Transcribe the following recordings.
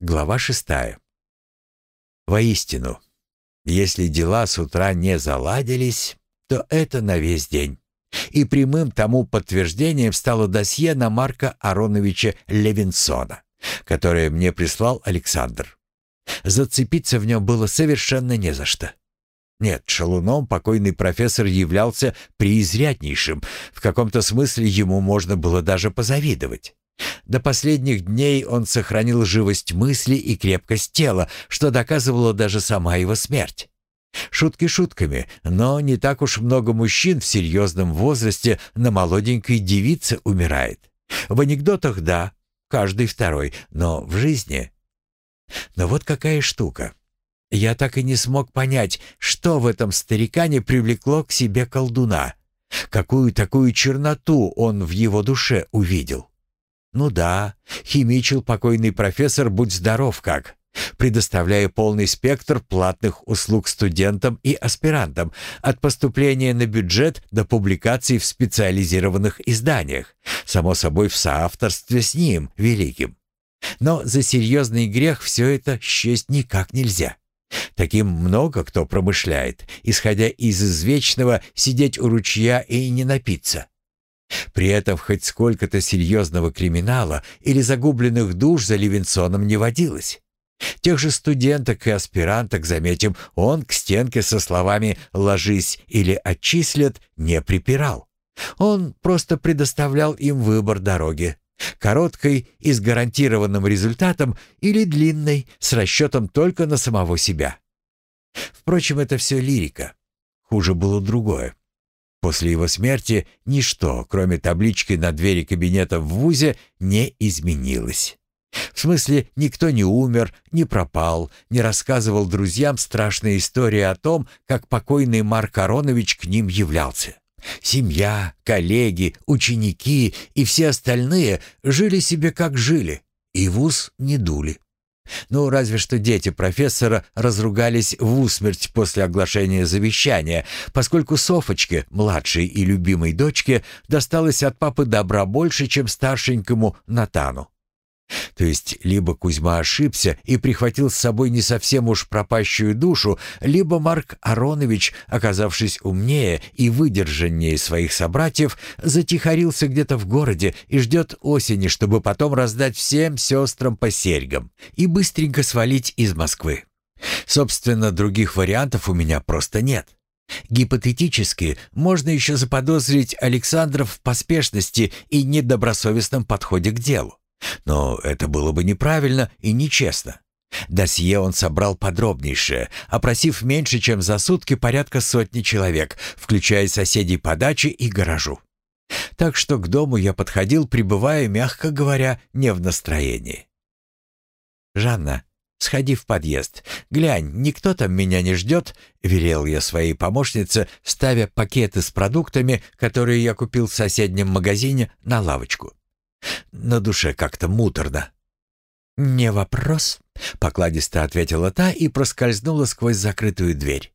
Глава шестая. Воистину, если дела с утра не заладились, то это на весь день. И прямым тому подтверждением стало досье на Марка Ароновича Левинсона, которое мне прислал Александр. Зацепиться в нем было совершенно не за что. Нет, шалуном покойный профессор являлся преизряднейшим. В каком-то смысле ему можно было даже позавидовать. До последних дней он сохранил живость мысли и крепкость тела, что доказывала даже сама его смерть. Шутки шутками, но не так уж много мужчин в серьезном возрасте на молоденькой девице умирает. В анекдотах — да, каждый второй, но в жизни... Но вот какая штука. Я так и не смог понять, что в этом старикане привлекло к себе колдуна. Какую такую черноту он в его душе увидел. Ну да, химичил покойный профессор, будь здоров как, предоставляя полный спектр платных услуг студентам и аспирантам, от поступления на бюджет до публикаций в специализированных изданиях, само собой в соавторстве с ним, великим. Но за серьезный грех все это счесть никак нельзя. Таким много кто промышляет, исходя из извечного сидеть у ручья и не напиться. При этом хоть сколько-то серьезного криминала или загубленных душ за Левинсоном не водилось. Тех же студенток и аспиранток, заметим, он к стенке со словами «ложись» или «отчислят» не припирал. Он просто предоставлял им выбор дороги. Короткой и с гарантированным результатом или длинной с расчетом только на самого себя. Впрочем, это все лирика. Хуже было другое. После его смерти ничто, кроме таблички на двери кабинета в ВУЗе, не изменилось. В смысле, никто не умер, не пропал, не рассказывал друзьям страшные истории о том, как покойный Марк Аронович к ним являлся. Семья, коллеги, ученики и все остальные жили себе как жили, и вуз не дули. Ну, разве что дети профессора разругались в усмерть после оглашения завещания, поскольку Софочке, младшей и любимой дочке, досталось от папы добра больше, чем старшенькому Натану. То есть либо Кузьма ошибся и прихватил с собой не совсем уж пропащую душу, либо Марк Аронович, оказавшись умнее и выдержаннее своих собратьев, затихарился где-то в городе и ждет осени, чтобы потом раздать всем сестрам по серьгам и быстренько свалить из Москвы. Собственно, других вариантов у меня просто нет. Гипотетически можно еще заподозрить Александра в поспешности и недобросовестном подходе к делу. Но это было бы неправильно и нечестно. Досье он собрал подробнейшее, опросив меньше, чем за сутки порядка сотни человек, включая соседей по даче и гаражу. Так что к дому я подходил, пребывая, мягко говоря, не в настроении. «Жанна, сходи в подъезд. Глянь, никто там меня не ждет», — велел я своей помощнице, ставя пакеты с продуктами, которые я купил в соседнем магазине, на лавочку. На душе как-то муторно. «Не вопрос», — покладисто ответила та и проскользнула сквозь закрытую дверь.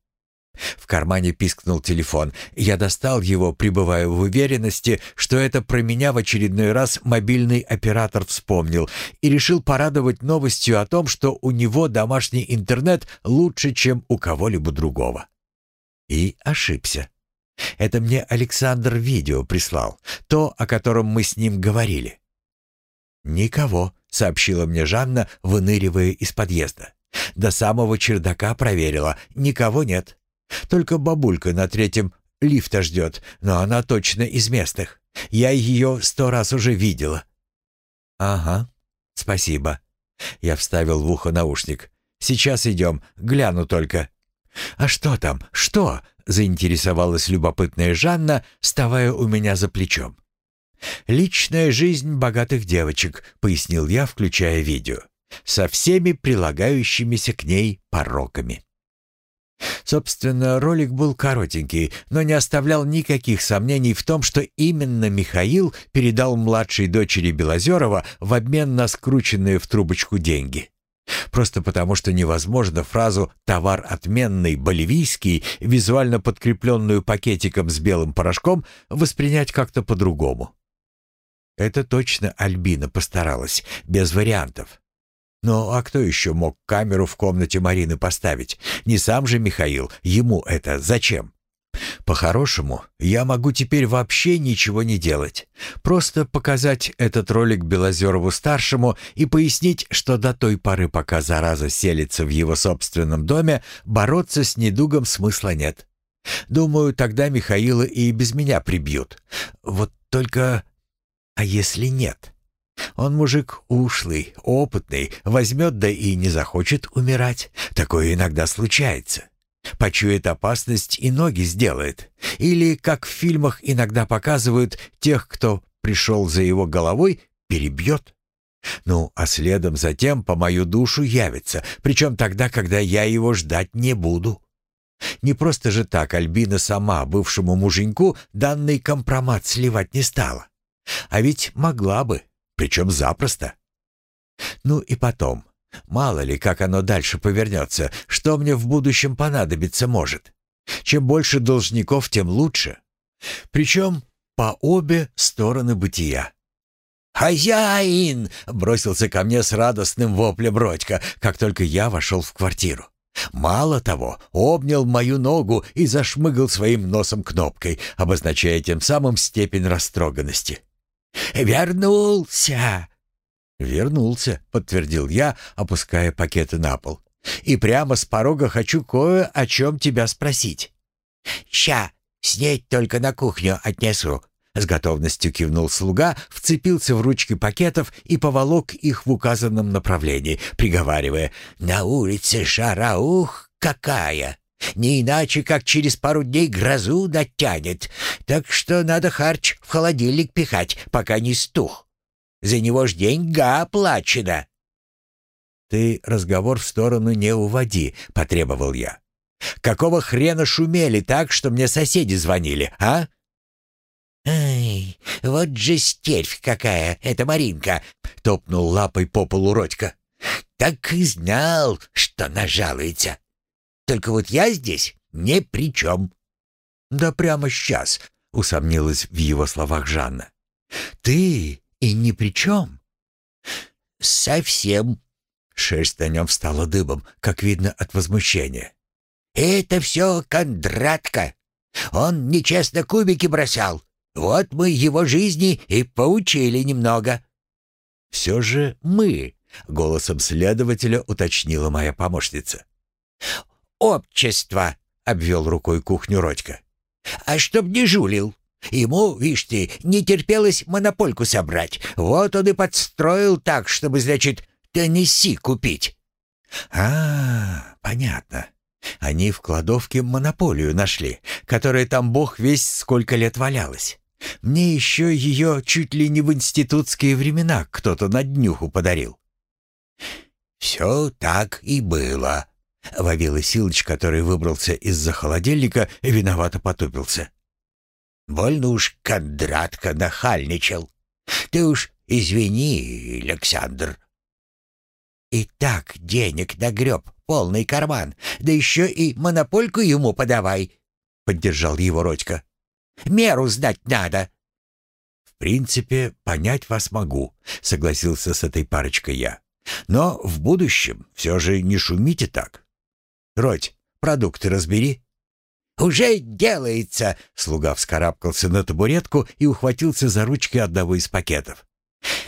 В кармане пискнул телефон. Я достал его, пребывая в уверенности, что это про меня в очередной раз мобильный оператор вспомнил и решил порадовать новостью о том, что у него домашний интернет лучше, чем у кого-либо другого. И ошибся. Это мне Александр видео прислал, то, о котором мы с ним говорили. «Никого», — сообщила мне Жанна, выныривая из подъезда. До самого чердака проверила. Никого нет. Только бабулька на третьем лифта ждет, но она точно из местных. Я ее сто раз уже видела». «Ага, спасибо». Я вставил в ухо наушник. «Сейчас идем, гляну только». «А что там? Что?» — заинтересовалась любопытная Жанна, вставая у меня за плечом. «Личная жизнь богатых девочек», — пояснил я, включая видео, «со всеми прилагающимися к ней пороками». Собственно, ролик был коротенький, но не оставлял никаких сомнений в том, что именно Михаил передал младшей дочери Белозерова в обмен на скрученные в трубочку деньги. Просто потому, что невозможно фразу «товар отменный, боливийский», визуально подкрепленную пакетиком с белым порошком, воспринять как-то по-другому. Это точно Альбина постаралась, без вариантов. Ну, а кто еще мог камеру в комнате Марины поставить? Не сам же Михаил. Ему это зачем? По-хорошему, я могу теперь вообще ничего не делать. Просто показать этот ролик Белозерову-старшему и пояснить, что до той поры, пока зараза селится в его собственном доме, бороться с недугом смысла нет. Думаю, тогда Михаила и без меня прибьют. Вот только... А если нет? Он мужик ушлый, опытный, возьмет да и не захочет умирать. Такое иногда случается. Почует опасность и ноги сделает. Или, как в фильмах иногда показывают, тех, кто пришел за его головой, перебьет. Ну, а следом затем по мою душу явится, причем тогда, когда я его ждать не буду. Не просто же так Альбина сама бывшему муженьку данный компромат сливать не стала. А ведь могла бы, причем запросто. Ну и потом, мало ли, как оно дальше повернется, что мне в будущем понадобиться может. Чем больше должников, тем лучше. Причем по обе стороны бытия. «Хозяин!» — бросился ко мне с радостным воплем Родька, как только я вошел в квартиру. Мало того, обнял мою ногу и зашмыгал своим носом кнопкой, обозначая тем самым степень растроганности. «Вернулся!» «Вернулся», — подтвердил я, опуская пакеты на пол. «И прямо с порога хочу кое о чем тебя спросить». «Ща, снеть только на кухню отнесу», — с готовностью кивнул слуга, вцепился в ручки пакетов и поволок их в указанном направлении, приговаривая «На улице жара, ух, какая!» Не иначе, как через пару дней грозу дотянет. Так что надо харч в холодильник пихать, пока не стух. За него ж деньга оплачена». «Ты разговор в сторону не уводи», — потребовал я. «Какого хрена шумели так, что мне соседи звонили, а?» «Ай, вот же стервь какая эта Маринка!» — топнул лапой по полу Родька. «Так и знал, что нажалуется. Только вот я здесь ни при чем». «Да прямо сейчас», — усомнилась в его словах Жанна. «Ты и ни при чем?» «Совсем». Шерсть на нем встала дыбом, как видно от возмущения. «Это все Кондратка. Он нечестно кубики бросал. Вот мы его жизни и поучили немного». «Все же мы», — голосом следователя уточнила моя помощница общество», — обвел рукой кухню Родька. «А чтоб не жулил. Ему, вишь ты, не терпелось монопольку собрать. Вот он и подстроил так, чтобы, значит, Теннесси купить». «А, понятно. Они в кладовке монополию нашли, которая там бог весь сколько лет валялась. Мне еще ее чуть ли не в институтские времена кто-то на днюху подарил». «Все так и было», Вавила Силыч, который выбрался из-за холодильника, виновато потупился. «Больно уж Кондратка нахальничал. Ты уж извини, Александр». «И так денег нагреб, полный карман, да еще и монопольку ему подавай», — поддержал его Родька. «Меру знать надо». «В принципе, понять вас могу», — согласился с этой парочкой я. «Но в будущем все же не шумите так. Родь, продукты разбери». «Уже делается!» — слуга вскарабкался на табуретку и ухватился за ручки одного из пакетов.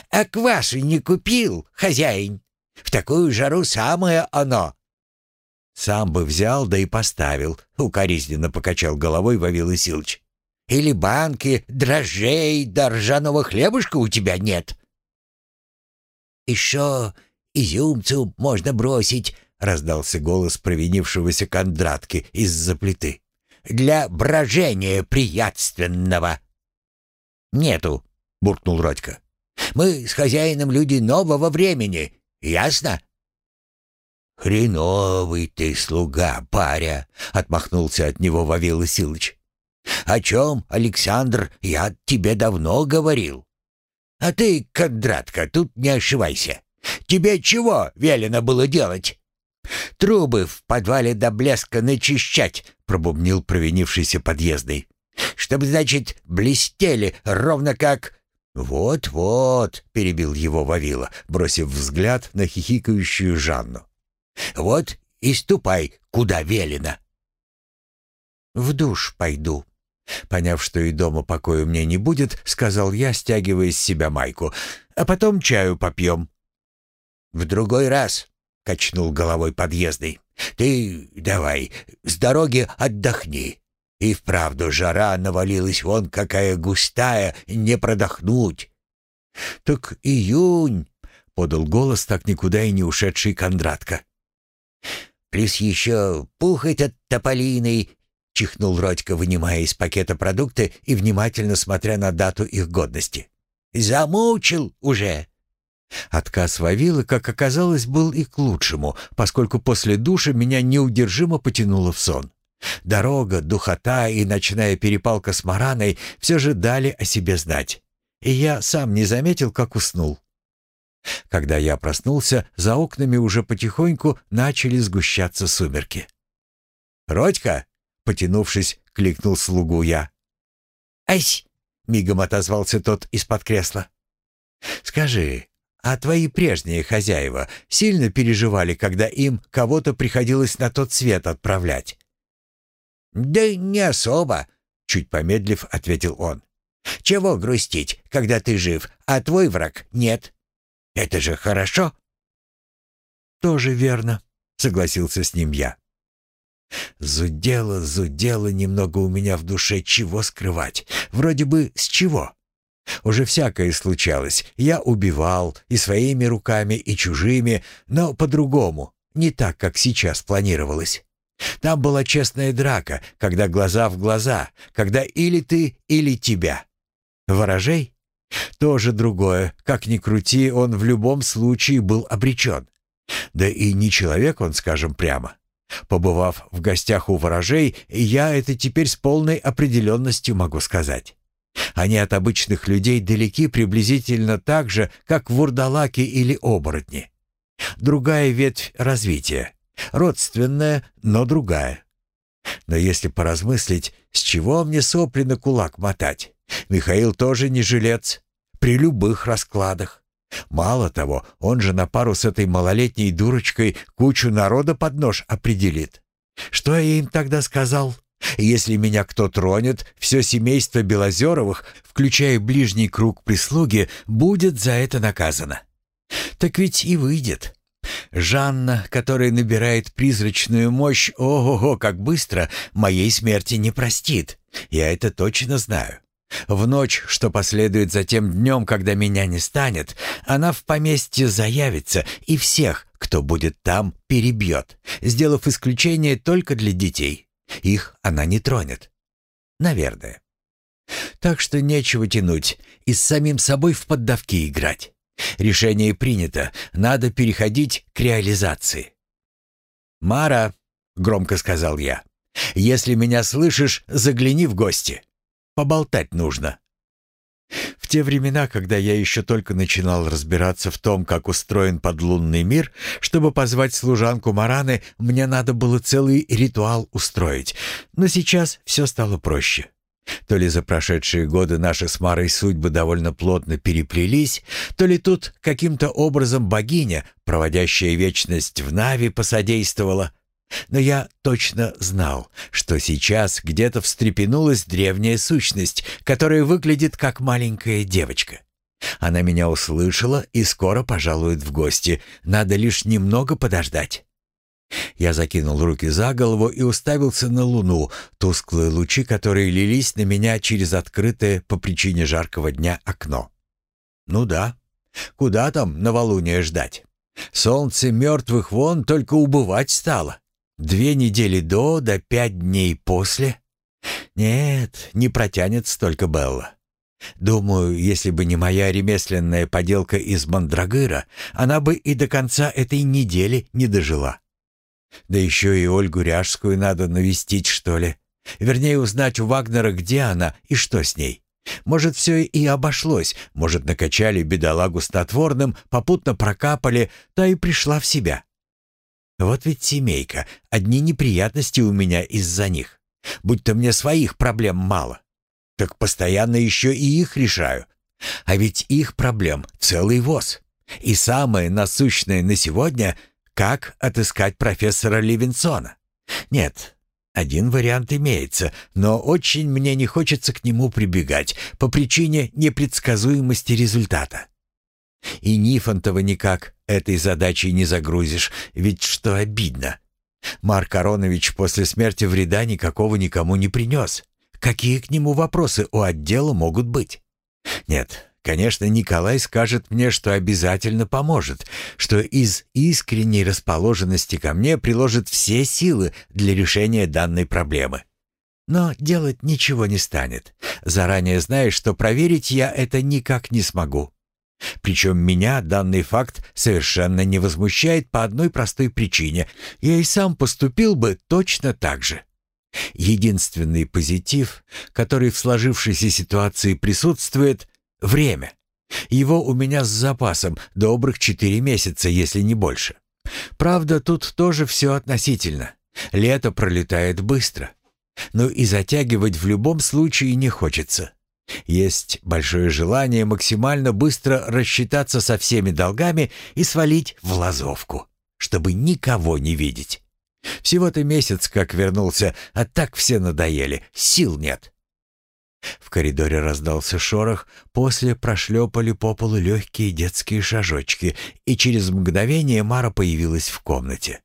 «А квасу не купил, хозяин? В такую жару самое оно!» «Сам бы взял, да и поставил», — укоризненно покачал головой Вавил Исилыч. «Или банки, дрожжей, да ржаного хлебушка у тебя нет?» «Еще изюмцу можно бросить», — раздался голос провинившегося Кондратки из-за плиты. «Для брожения приятственного». «Нету», — буркнул Родька. «Мы с хозяином люди нового времени, ясно?» «Хреновый ты слуга, паря!» — отмахнулся от него Вавил Силыч. «О чем, Александр, я тебе давно говорил. А ты, Кондратка, тут не ошибайся. Тебе чего велено было делать?» «Трубы в подвале до блеска начищать», — пробубнил провинившийся подъездный. «Чтобы, значит, блестели, ровно как...» «Вот-вот», — перебил его Вавила, бросив взгляд на хихикающую Жанну. «Вот и ступай, куда велено». «В душ пойду», Поняв, что и дома покоя мне не будет, сказал я, стягивая с себя майку. «А потом чаю попьем». «В другой раз», — качнул головой подъездный. «Ты давай, с дороги отдохни. И вправду жара навалилась вон какая густая, не продохнуть». «Так июнь», — подал голос так никуда и не ушедший Кондратка. «Плюс еще пух этот тополиный», — чихнул Родька, вынимая из пакета продукты и внимательно смотря на дату их годности. «Замучил уже». Отказ Вавилы, как оказалось, был и к лучшему, поскольку после душа меня неудержимо потянуло в сон. Дорога, духота и ночная перепалка с Мараной все же дали о себе знать. И я сам не заметил, как уснул. Когда я проснулся, за окнами уже потихоньку начали сгущаться сумерки. «Родька!» — потянувшись, кликнул слугу я. «Ась!» — мигом отозвался тот из-под кресла. «Скажи, а твои прежние хозяева сильно переживали, когда им кого-то приходилось на тот свет отправлять?» «Да не особо», — чуть помедлив, ответил он. «Чего грустить, когда ты жив, а твой враг нет? Это же хорошо». «Тоже верно», — согласился с ним я. Зудело, зудело немного у меня в душе, чего скрывать. Вроде бы с чего. Уже всякое случалось. Я убивал и своими руками, и чужими, но по-другому, не так, как сейчас планировалось. Там была честная драка, когда глаза в глаза, когда или ты, или тебя. Ворожей? Тоже другое. Как ни крути, он в любом случае был обречен. Да и не человек он, скажем прямо. Побывав в гостях у ворожей, я это теперь с полной определенностью могу сказать. Они от обычных людей далеки приблизительно так же, как вурдалаки или оборотни. Другая ветвь развития. Родственная, но другая. Но если поразмыслить, с чего мне сопли на кулак мотать? Михаил тоже не жилец. При любых раскладах. Мало того, он же на пару с этой малолетней дурочкой кучу народа под нож определит. Что я им тогда сказал? Если меня кто тронет, все семейство Белозеровых, включая ближний круг прислуги, будет за это наказано. Так ведь и выйдет. Жанна, которая набирает призрачную мощь, ого-го, как быстро, моей смерти не простит. Я это точно знаю. В ночь, что последует за тем днем, когда меня не станет, она в поместье заявится и всех, кто будет там, перебьет, сделав исключение только для детей. Их она не тронет. Наверное. Так что нечего тянуть и с самим собой в поддавки играть. Решение принято, надо переходить к реализации. «Мара», — громко сказал я, — «если меня слышишь, загляни в гости. Поболтать нужно». В те времена, когда я еще только начинал разбираться в том, как устроен подлунный мир, чтобы позвать служанку Мараны, мне надо было целый ритуал устроить. Но сейчас все стало проще. То ли за прошедшие годы наши с Марой судьбы довольно плотно переплелись, то ли тут каким-то образом богиня, проводящая вечность в Нави, посодействовала. Но я точно знал, что сейчас где-то встрепенулась древняя сущность, которая выглядит как маленькая девочка. Она меня услышала и скоро пожалует в гости, надо лишь немного подождать. Я закинул руки за голову и уставился на луну, тусклые лучи которые лились на меня через открытое по причине жаркого дня окно. Ну да, куда там новолуние ждать? Солнце мертвых вон только убывать стало. Две недели до, да пять дней после. Нет, не протянет столько Белла. Думаю, если бы не моя ремесленная поделка из мандрагыра, она бы и до конца этой недели не дожила. Да еще и Ольгу Ряжскую надо навестить, что ли. Вернее, узнать у Вагнера, где она и что с ней. Может, все и обошлось, может, накачали бедолагу снотворным, попутно прокапали, та и пришла в себя. Вот ведь семейка, одни неприятности у меня из-за них. Будь-то мне своих проблем мало. Так постоянно еще и их решаю. А ведь их проблем целый воз. И самое насущное на сегодня — как отыскать профессора Левинсона. Нет, один вариант имеется, но очень мне не хочется к нему прибегать по причине непредсказуемости результата. И Нифонтова никак этой задачей не загрузишь, ведь что обидно. Марк Аронович после смерти вреда никакого никому не принес. Какие к нему вопросы у отдела могут быть? Нет, конечно, Николай скажет мне, что обязательно поможет, что из искренней расположенности ко мне приложит все силы для решения данной проблемы. Но делать ничего не станет, заранее зная, что проверить я это никак не смогу. Причем меня данный факт совершенно не возмущает по одной простой причине. Я и сам поступил бы точно так же. Единственный позитив, который в сложившейся ситуации присутствует — время. Его у меня с запасом добрых четыре месяца, если не больше. Правда, тут тоже все относительно. Лето пролетает быстро. Но и затягивать в любом случае не хочется. Есть большое желание максимально быстро рассчитаться со всеми долгами и свалить в лазовку, чтобы никого не видеть. Всего-то месяц как вернулся, а так все надоели, сил нет. В коридоре раздался шорох, после прошлепали по полу легкие детские шажочки, и через мгновение Мара появилась в комнате.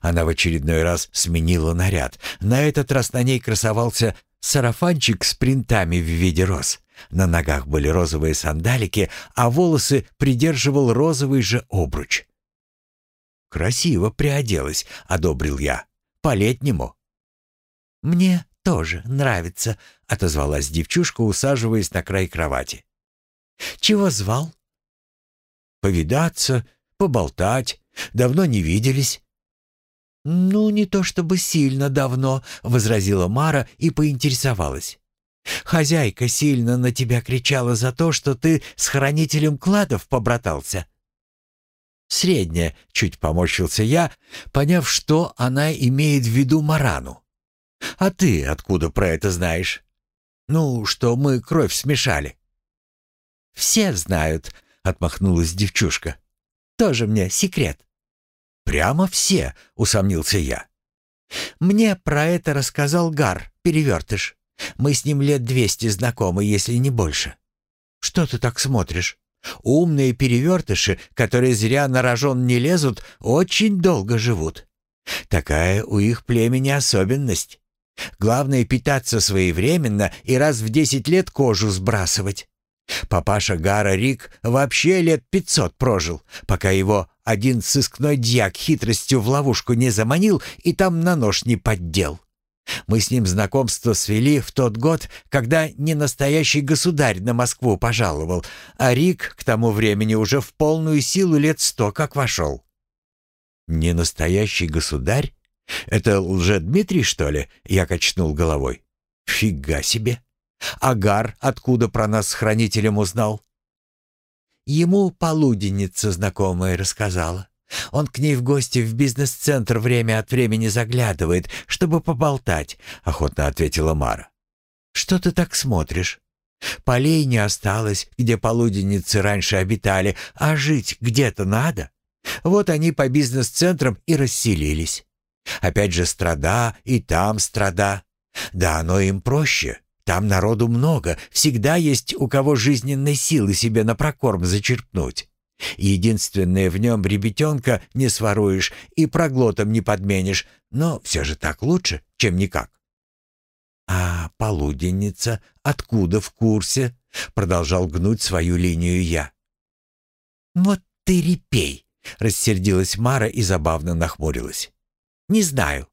Она в очередной раз сменила наряд. На этот раз на ней красовался Сарафанчик с принтами в виде роз. На ногах были розовые сандалики, а волосы придерживал розовый же обруч. «Красиво приоделась», — одобрил я. «По-летнему». «Мне тоже нравится», — отозвалась девчушка, усаживаясь на край кровати. «Чего звал?» «Повидаться, поболтать. Давно не виделись». «Ну, не то чтобы сильно давно», — возразила Мара и поинтересовалась. «Хозяйка сильно на тебя кричала за то, что ты с хранителем кладов побратался». «Средняя», — чуть поморщился я, поняв, что она имеет в виду Марану. «А ты откуда про это знаешь?» «Ну, что мы кровь смешали». «Все знают», — отмахнулась девчушка. «Тоже мне секрет». «Прямо все», — усомнился я. «Мне про это рассказал Гар, перевертыш. Мы с ним лет двести знакомы, если не больше». «Что ты так смотришь? Умные перевертыши, которые зря на рожон не лезут, очень долго живут. Такая у их племени особенность. Главное питаться своевременно и раз в десять лет кожу сбрасывать. Папаша Гара Рик вообще лет пятьсот прожил, пока его один сыскной дьяк хитростью в ловушку не заманил и там на нож не поддел. Мы с ним знакомство свели в тот год, когда не настоящий государь на Москву пожаловал, а Рик к тому времени уже в полную силу лет сто как вошел. «Не настоящий государь? Это лже-Дмитрий, что ли?» Я качнул головой. «Фига себе! Агар откуда про нас с хранителем узнал?» Ему полуденница знакомая рассказала. Он к ней в гости в бизнес-центр время от времени заглядывает, чтобы поболтать», — охотно ответила Мара. «Что ты так смотришь? Полей не осталось, где полуденницы раньше обитали, а жить где-то надо. Вот они по бизнес-центрам и расселились. Опять же страда, и там страда. Да оно им проще. Там народу много, всегда есть у кого жизненной силы себе на прокорм зачерпнуть. Единственное в нем ребятенка не своруешь и проглотом не подменишь, но все же так лучше, чем никак. «А полуденница откуда в курсе?» — продолжал гнуть свою линию я. «Вот ты репей!» — рассердилась Мара и забавно нахмурилась. «Не знаю.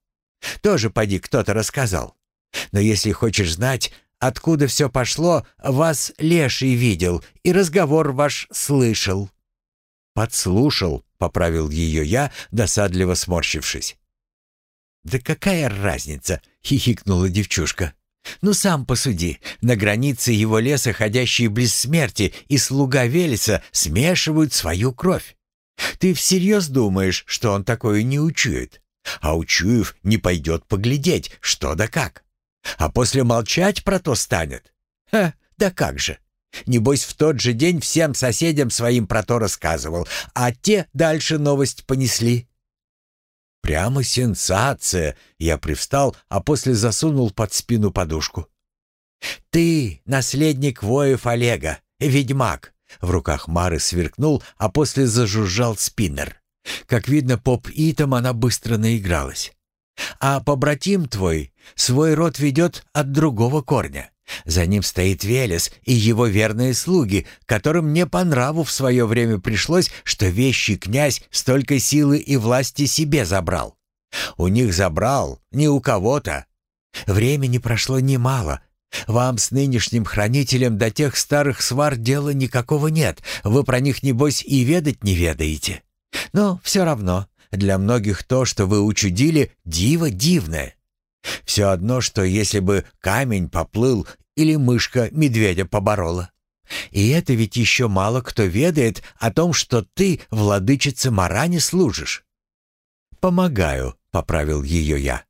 Тоже поди кто-то рассказал. Но если хочешь знать, откуда все пошло, вас леший видел и разговор ваш слышал». «Подслушал», — поправил ее я, досадливо сморщившись. «Да какая разница?» — хихикнула девчушка. «Ну сам посуди. На границе его леса ходящие близ смерти и слуга Велеса смешивают свою кровь. Ты всерьез думаешь, что он такое не учует? А учуев не пойдет поглядеть, что да как. А после молчать про то станет? Ха, да как же. Небось, в тот же день всем соседям своим про то рассказывал, а те дальше новость понесли. Прямо сенсация. Я привстал, а после засунул под спину подушку. «Ты наследник воев Олега, ведьмак!» В руках Мары сверкнул, а после зажужжал спиннер. Как видно, поп-итом она быстро наигралась. «А побратим твой свой род ведет от другого корня. За ним стоит Велес и его верные слуги, которым не по нраву в свое время пришлось, что вещий князь столько силы и власти себе забрал. У них забрал, не у кого-то. Времени прошло немало. Вам с нынешним хранителем до тех старых свар дела никакого нет. Вы про них, небось, и ведать не ведаете. Но все равно, для многих то, что вы учудили, диво дивное. Все одно, что если бы камень поплыл или мышка медведя поборола. И это ведь еще мало кто ведает о том, что ты, владычице Маране, служишь. «Помогаю», — поправил ее я.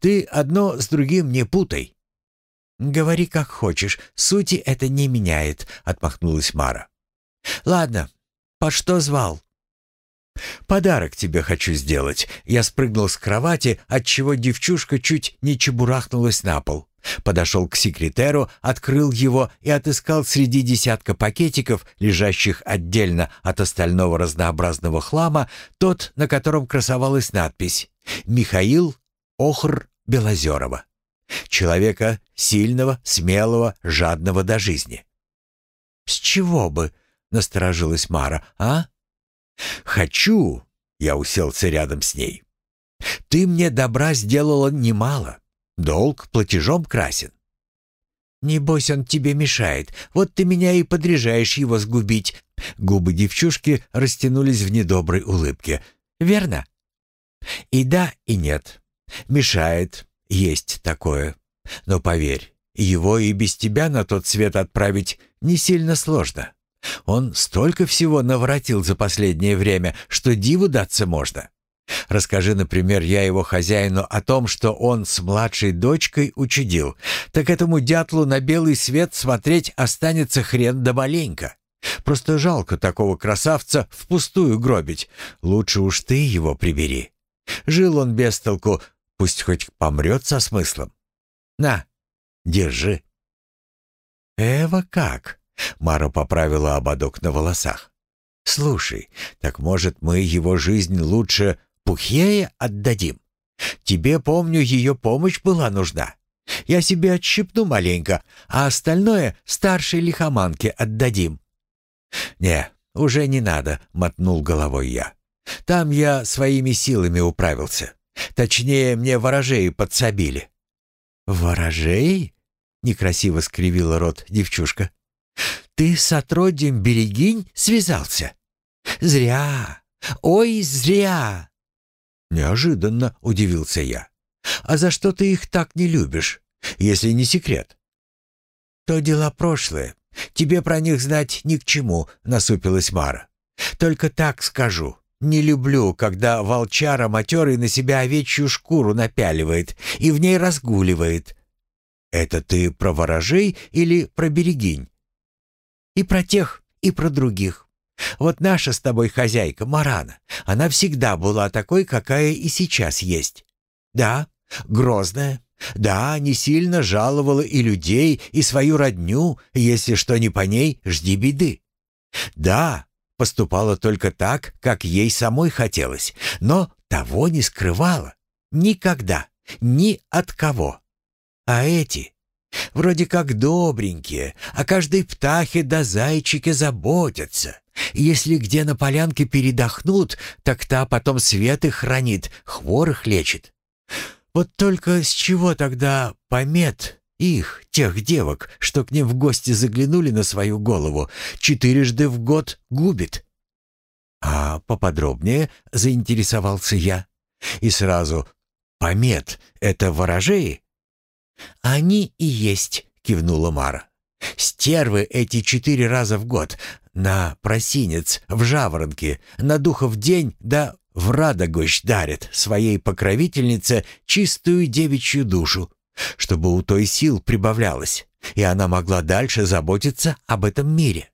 «Ты одно с другим не путай». «Говори как хочешь, сути это не меняет», — отмахнулась Мара. «Ладно, по что звал?» «Подарок тебе хочу сделать». Я спрыгнул с кровати, отчего девчушка чуть не чебурахнулась на пол. Подошел к секретеру, открыл его и отыскал среди десятка пакетиков, лежащих отдельно от остального разнообразного хлама, тот, на котором красовалась надпись «Михаил Охр Белозерова». Человека сильного, смелого, жадного до жизни. «С чего бы?» — насторожилась Мара. «А?» «Хочу!» — я уселся рядом с ней. «Ты мне добра сделала немало. Долг платежом красен. Небось, он тебе мешает. Вот ты меня и подряжаешь его сгубить. Губы девчушки растянулись в недоброй улыбке. Верно? И да, и нет. Мешает. Есть такое. Но поверь, его и без тебя на тот свет отправить не сильно сложно. Он столько всего наворотил за последнее время, что диву даться можно. Расскажи, например, я его хозяину о том, что он с младшей дочкой учудил, так этому дятлу на белый свет смотреть останется хрен да маленько. Просто жалко такого красавца впустую гробить. Лучше уж ты его прибери. Жил он без толку, пусть хоть помрет со смыслом. На, держи. Эва как? Мара поправила ободок на волосах. «Слушай, так может мы его жизнь лучше Пухее отдадим. Тебе, помню, ее помощь была нужна. Я себе отщипну маленько, а остальное старшей лихоманке отдадим». «Не, уже не надо», — мотнул головой я. «Там я своими силами управился. Точнее, мне ворожеи подсобили». «Ворожеи?» — некрасиво скривила рот девчушка. «Ты с отродьем Берегинь связался? Зря! Ой, зря! «Неожиданно», — удивился я. «А за что ты их так не любишь, если не секрет?» «То дела прошлые. Тебе про них знать ни к чему», — насупилась Мара. «Только так скажу. Не люблю, когда волчара матерый на себя овечью шкуру напяливает и в ней разгуливает». «Это ты про ворожей или про берегинь?» «И про тех, и про других. Вот наша с тобой хозяйка Марана, она всегда была такой, какая и сейчас есть. Да, грозная. Да, не сильно жаловала и людей, и свою родню, если что не по ней, жди беды. Да, поступала только так, как ей самой хотелось, но того не скрывала. Никогда, ни от кого. А эти вроде как добренькие, о каждой птахе да зайчике заботятся. Если где на полянке передохнут, так та потом светы хранит, хворых лечит. Вот только с чего тогда помет их, тех девок, что к ним в гости заглянули на свою голову, четырежды в год губит? А поподробнее заинтересовался я. И сразу «Помет — это ворожеи?» «Они и есть», — кивнула Мара. «Стервы эти четыре раза в год, на просинец, в жаворонке, на духов день, да в радогощ дарят своей покровительнице чистую девичью душу, чтобы у той сил прибавлялось, и она могла дальше заботиться об этом мире.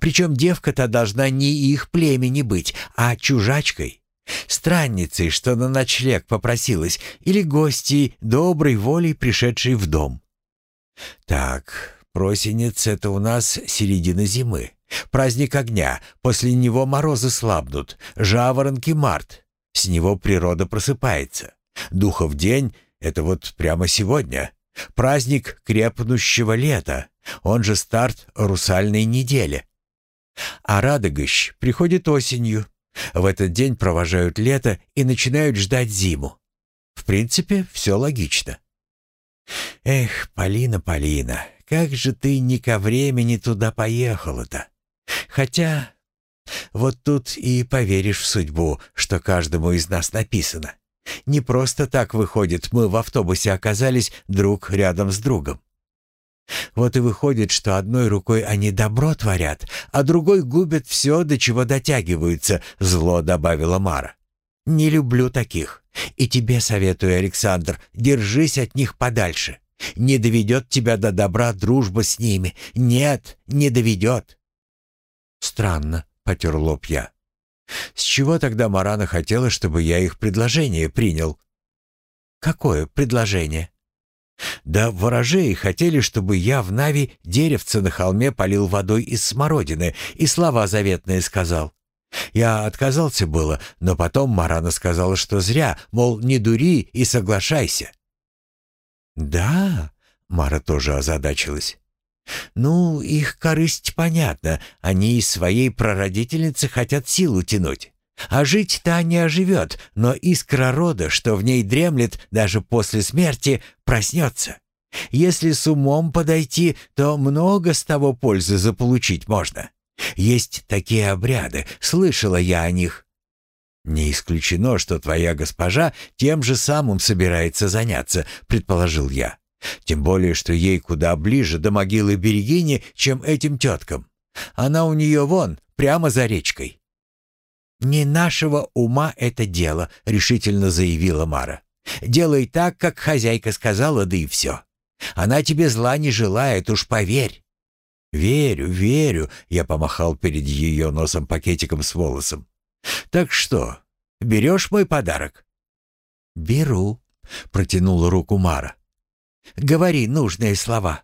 Причем девка-то должна не их племени быть, а чужачкой, странницей, что на ночлег попросилась, или гостьей, доброй волей пришедшей в дом. Так, просенец — это у нас середина зимы. Праздник огня, после него морозы слабнут, жаворонки март. С него природа просыпается. Духов день — это вот прямо сегодня. Праздник крепнущего лета, он же старт русальной недели. А Радогощ приходит осенью. В этот день провожают лето и начинают ждать зиму. В принципе, все логично. Эх, Полина, Полина, как же ты не ко времени туда поехала-то? Хотя вот тут и поверишь в судьбу, что каждому из нас написано. Не просто так выходит, мы в автобусе оказались друг рядом с другом. Вот и выходит, что одной рукой они добро творят, а другой губят все, до чего дотягиваются, зло добавила Мара. Не люблю таких. И тебе советую, Александр, держись от них подальше. Не доведет тебя до добра дружба с ними. Нет, не доведет. Странно, потер лоб я. С чего тогда Марана хотела, чтобы я их предложение принял? Какое предложение? Да ворожеи хотели, чтобы я в Нави деревце на холме полил водой из смородины и слова заветные сказал. Я отказался было, но потом Марана сказала, что зря, мол, не дури и соглашайся. «Да?» — Мара тоже озадачилась. «Ну, их корысть понятна. Они из своей прародительницы хотят силу тянуть. А жить та не оживет, но искра рода, что в ней дремлет даже после смерти, проснется. Если с умом подойти, то много с того пользы заполучить можно. Есть такие обряды, слышала я о них. Не исключено, что твоя госпожа тем же самым собирается заняться, предположил я. Тем более, что ей куда ближе до могилы Берегини, чем этим теткам. Она у нее вон, прямо за речкой. «Не нашего ума это дело», — решительно заявила Мара. «Делай так, как хозяйка сказала, да и все. Она тебе зла не желает, уж поверь». «Верю, верю», — я помахал перед ее носом пакетиком с волосом. «Так что, берешь мой подарок?» «Беру», — протянула руку Мара. «Говори нужные слова».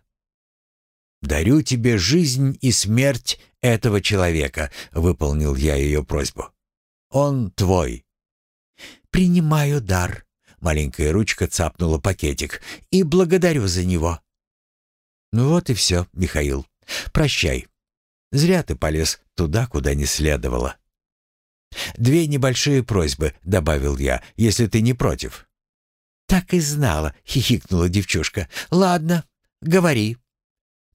«Дарю тебе жизнь и смерть этого человека», — выполнил я ее просьбу. Он твой». «Принимаю дар», — маленькая ручка цапнула пакетик, «и благодарю за него». «Ну вот и все, Михаил. Прощай. Зря ты полез туда, куда не следовало». «Две небольшие просьбы», — добавил я, — «если ты не против». «Так и знала», — хихикнула девчушка. «Ладно, говори».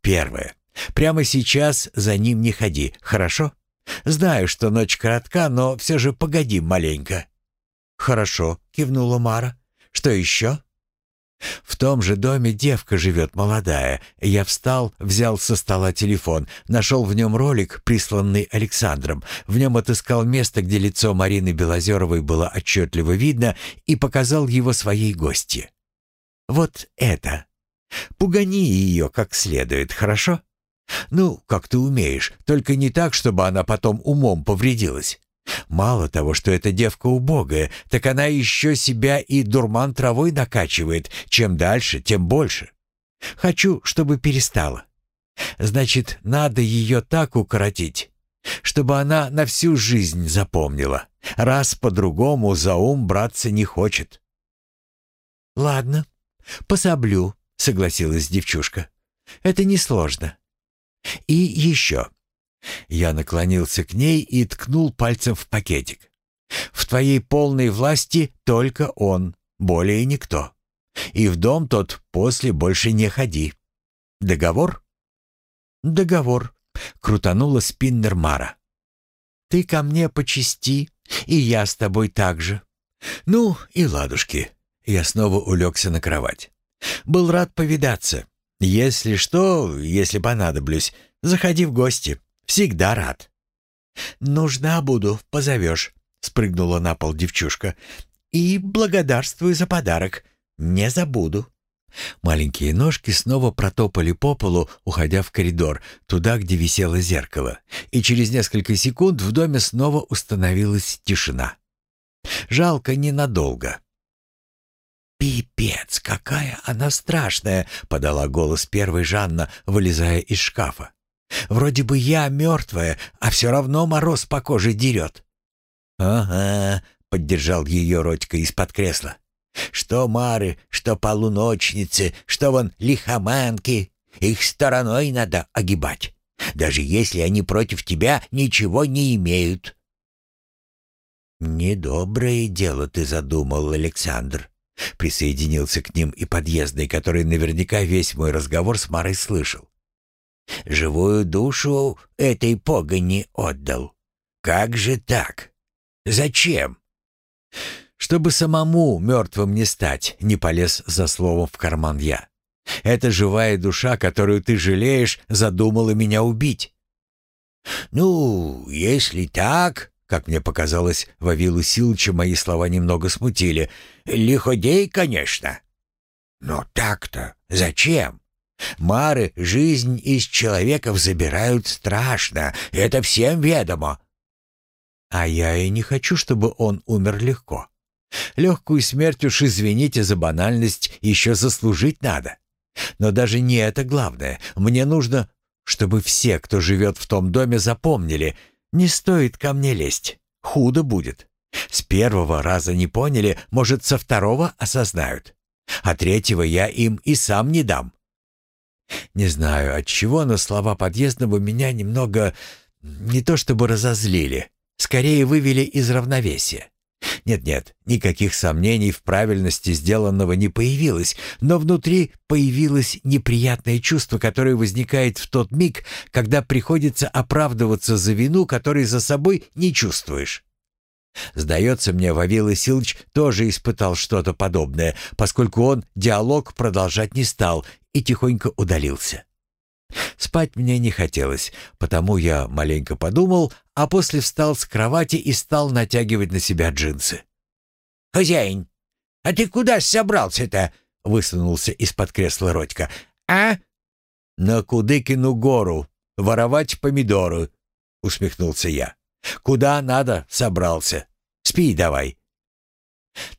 «Первое. Прямо сейчас за ним не ходи, хорошо?» Знаю, что ночь коротка, но все же погоди маленько». «Хорошо», — кивнула Мара. «Что еще?» «В том же доме девка живет молодая. Я встал, взял со стола телефон, нашел в нем ролик, присланный Александром. В нем отыскал место, где лицо Марины Белозеровой было отчетливо видно, и показал его своей гости. Вот это. Пугани ее как следует, хорошо?» Ну, как ты умеешь, только не так, чтобы она потом умом повредилась. Мало того, что эта девка убогая, так она еще себя и дурман травой накачивает. Чем дальше, тем больше. Хочу, чтобы перестала. Значит, надо ее так укоротить, чтобы она на всю жизнь запомнила, раз по-другому за ум браться не хочет. «Ладно, пособлю», — согласилась девчушка. «Это несложно. И еще. Я наклонился к ней и ткнул пальцем в пакетик. В твоей полной власти только он, более никто. И в дом тот после больше не ходи. Договор? Договор, крутанула спиннер Мара. Ты ко мне по чести, и я с тобой так же. Ну и ладушки. Я снова улегся на кровать. Был рад повидаться. Если что, если понадоблюсь, заходи в гости. Всегда рад». «Нужна буду, позовешь», — спрыгнула на пол девчушка. «И благодарствую за подарок. Не забуду. Маленькие ножки снова протопали по полу, уходя в коридор, туда, где висело зеркало, и через несколько секунд в доме снова установилась тишина. Жалко ненадолго. «Пипец, какая она страшная!» — подала голос первой Жанна, вылезая из шкафа. «Вроде бы я мертвая, а все равно мороз по коже дерет». «Ага», — поддержал ее Родька из-под кресла. «Что мары, что полуночницы, что вон лихоманки, их стороной надо огибать, даже если они против тебя ничего не имеют». «Недоброе дело ты задумал, Александр», Присоединился к ним и подъездный, который наверняка весь мой разговор с Марой слышал. «Живую душу этой погони отдал. Как же так? Зачем?» «Чтобы самому мертвым не стать», — не полез за словом в карман я. «Эта живая душа, которую ты жалеешь, задумала меня убить». «Ну, если так...» Как мне показалось, Вавилу Силыча мои слова немного смутили. «Лиходей, конечно». «Но так-то зачем? Мары жизнь из человеков забирают страшно, это всем ведомо». «А я и не хочу, чтобы он умер легко. Легкую смерть уж, извините за банальность, еще заслужить надо. Но даже не это главное. Мне нужно, чтобы все, кто живет в том доме, запомнили — не стоит ко мне лезть. Худо будет. С первого раза не поняли, может, со второго осознают. А третьего я им и сам не дам. Не знаю от чего, но слова подъездного меня немного не то чтобы разозлили, скорее вывели из равновесия. Нет-нет, никаких сомнений в правильности сделанного не появилось, но внутри появилось неприятное чувство, которое возникает в тот миг, когда приходится оправдываться за вину, которой за собой не чувствуешь. Сдается мне, Вавила Силыч тоже испытал что-то подобное, поскольку он диалог продолжать не стал и тихонько удалился. Спать мне не хотелось, потому я маленько подумал, а после встал с кровати и стал натягивать на себя джинсы. «Хозяин, а ты куда собрался-то?» — высунулся из-под кресла Родька. «А?» «На Кудыкину гору, воровать помидоры», — усмехнулся я. «Куда надо собрался? Спи давай».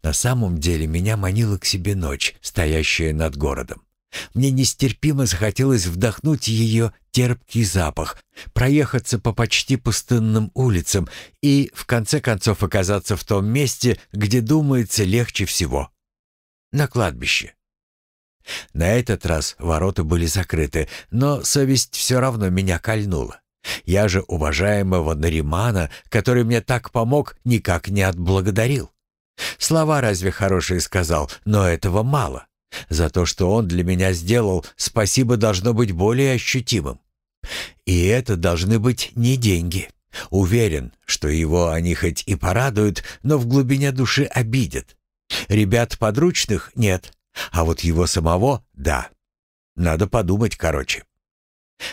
На самом деле меня манила к себе ночь, стоящая над городом. Мне нестерпимо захотелось вдохнуть ее терпкий запах, проехаться по почти пустынным улицам и, в конце концов, оказаться в том месте, где думается легче всего — на кладбище. На этот раз ворота были закрыты, но совесть все равно меня кольнула. Я же уважаемого Наримана, который мне так помог, никак не отблагодарил. Слова разве хорошие сказал, но этого мало. За то, что он для меня сделал, спасибо должно быть более ощутимым. И это должны быть не деньги. Уверен, что его они хоть и порадуют, но в глубине души обидят. Ребят подручных нет, а вот его самого — да. Надо подумать короче.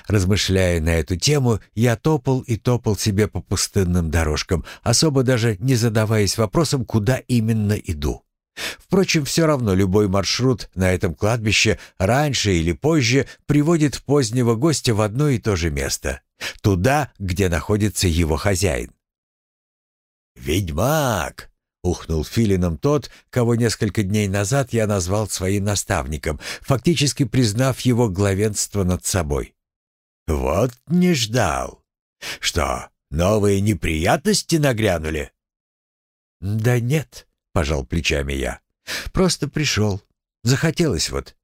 Размышляя на эту тему, я топал и топал себе по пустынным дорожкам, особо даже не задаваясь вопросом, куда именно иду. Впрочем, все равно любой маршрут на этом кладбище раньше или позже приводит позднего гостя в одно и то же место. Туда, где находится его хозяин. «Ведьмак!» — ухнул филином тот, кого несколько дней назад я назвал своим наставником, фактически признав его главенство над собой. «Вот не ждал. Что, новые неприятности нагрянули?» «Да нет», — пожал плечами я. «Просто пришел. Захотелось вот».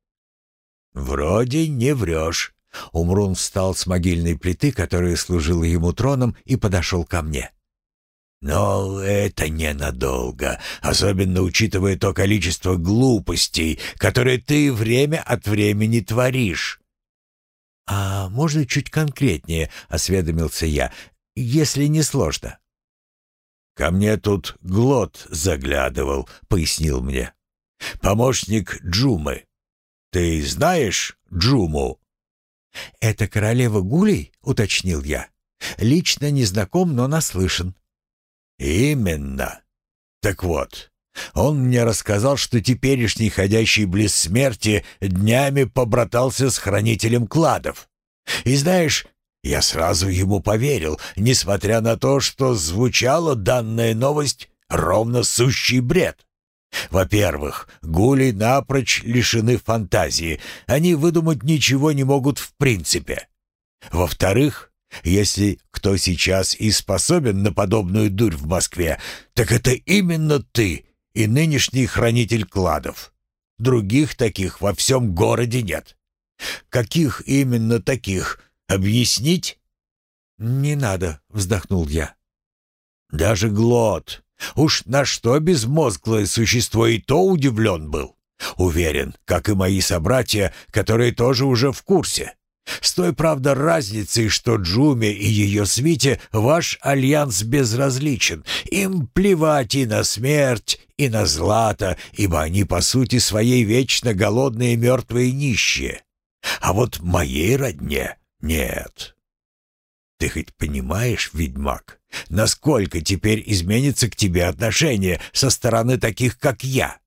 «Вроде не врешь». Умрун встал с могильной плиты, которая служила ему троном, и подошел ко мне. «Но это ненадолго, особенно учитывая то количество глупостей, которые ты время от времени творишь». «А можно чуть конкретнее?» — осведомился я, — «если не сложно». «Ко мне тут Глот заглядывал», — пояснил мне. «Помощник Джумы. Ты знаешь Джуму?» «Это королева Гулей?» — уточнил я. «Лично не знаком, но наслышан». «Именно. Так вот, Он мне рассказал, что теперешний ходящий близ смерти днями побратался с хранителем кладов. И знаешь, я сразу ему поверил, несмотря на то, что звучала данная новость ровно сущий бред. Во-первых, гули напрочь лишены фантазии, они выдумать ничего не могут в принципе. Во-вторых, если кто сейчас и способен на подобную дурь в Москве, так это именно ты и нынешний хранитель кладов. Других таких во всем городе нет. Каких именно таких? Объяснить? Не надо, вздохнул я. Даже Глот. Уж на что безмозглое существо и то удивлен был. Уверен, как и мои собратья, которые тоже уже в курсе. С той, правда, разницей, что Джуме и ее свите ваш альянс безразличен. Им плевать и на смерть, и на злато, ибо они, по сути, своей вечно голодные мертвые нищие. А вот моей родне нет. Ты хоть понимаешь, ведьмак, насколько теперь изменится к тебе отношение со стороны таких, как я?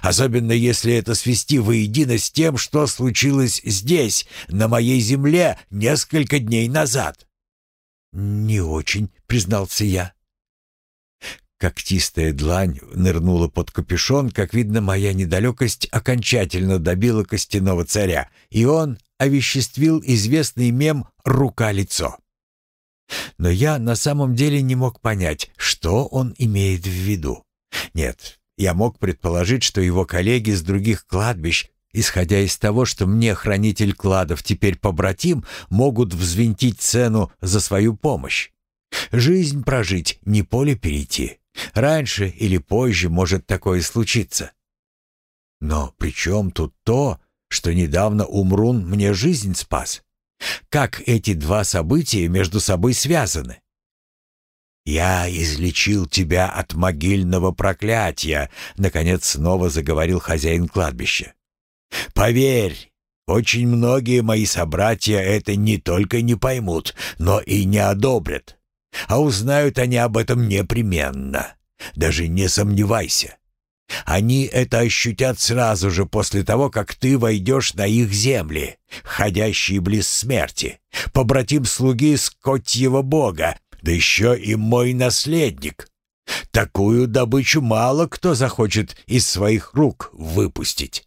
Особенно если это свести воедино с тем, что случилось здесь, на моей земле, несколько дней назад. «Не очень», — признался я. Когтистая длань нырнула под капюшон, как видно, моя недалекость окончательно добила костяного царя, и он овеществил известный мем «рука-лицо». Но я на самом деле не мог понять, что он имеет в виду. Нет, я мог предположить, что его коллеги с других кладбищ, исходя из того, что мне хранитель кладов теперь побратим, могут взвинтить цену за свою помощь. Жизнь прожить, не поле перейти. Раньше или позже может такое случиться. Но при чем тут то, что недавно Умрун мне жизнь спас? Как эти два события между собой связаны? «Я излечил тебя от могильного проклятия», — наконец снова заговорил хозяин кладбища. «Поверь, очень многие мои собратья это не только не поймут, но и не одобрят. А узнают они об этом непременно. Даже не сомневайся. Они это ощутят сразу же после того, как ты войдешь на их земли, ходящие близ смерти, побратим слуги скотьего бога, да еще и мой наследник. Такую добычу мало кто захочет из своих рук выпустить.